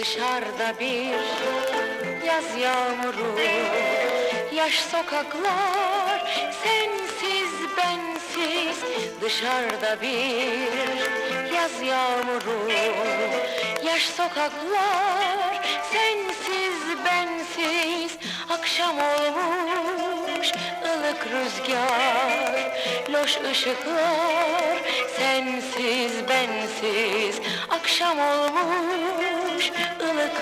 Dışarıda bir yaz yağmuru Yaş sokaklar sensiz bensiz. Dışarıda bir yaz yağmuru Yaş sokaklar sensiz bensiz. Akşam olmuş ılık rüzgar Loş ışıklar sensiz bensiz. Akşam olmuş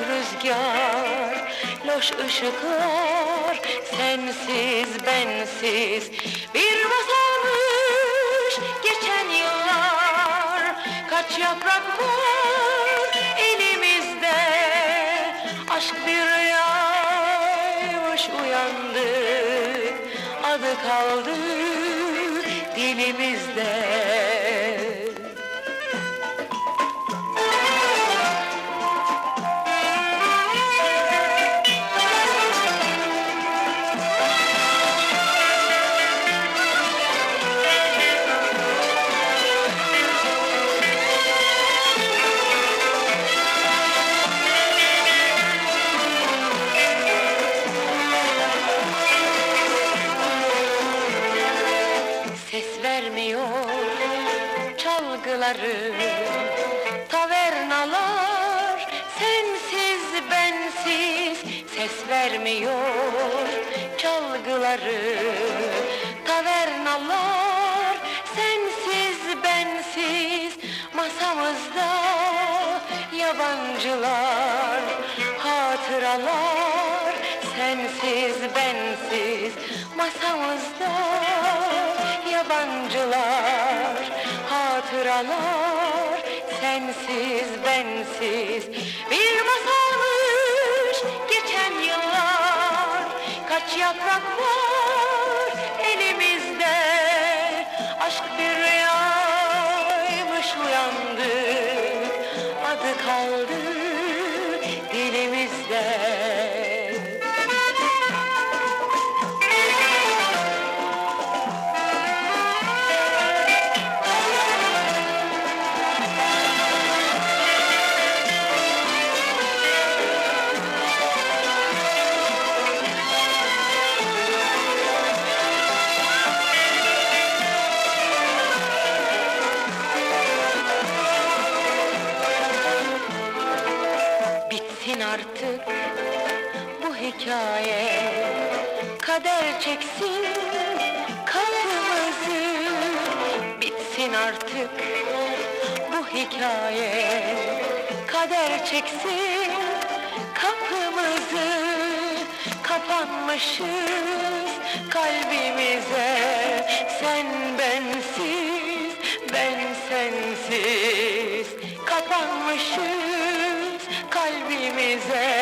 rüzgar Loş ışıklar sensiz bensiz. Bir masalmış geçen yıllar Kaç yaprak var elimizde. Aşk bir rüyaymış uyandık Adı kaldı dilimizde çalgıları Tavernalar sensiz bensiz Ses vermiyor çalgıları. Tavernalar sensiz bensiz Masamızda yabancılar. Hatıralar sensiz bensiz Masamızda yabancılar Hatıralar sensiz bensiz. Bir masalmış geçen yıllar Kaç yaprak var elimizde. Aşk bir rüyaymış uyandık Adı kaldı hikaye. Kader çeksin kapımızı Bitsin artık bu hikaye. Kader çeksin kapımızı. Kapanmışız kalbimize. Sen bensiz, ben sensiz. Kapanmışız kalbimize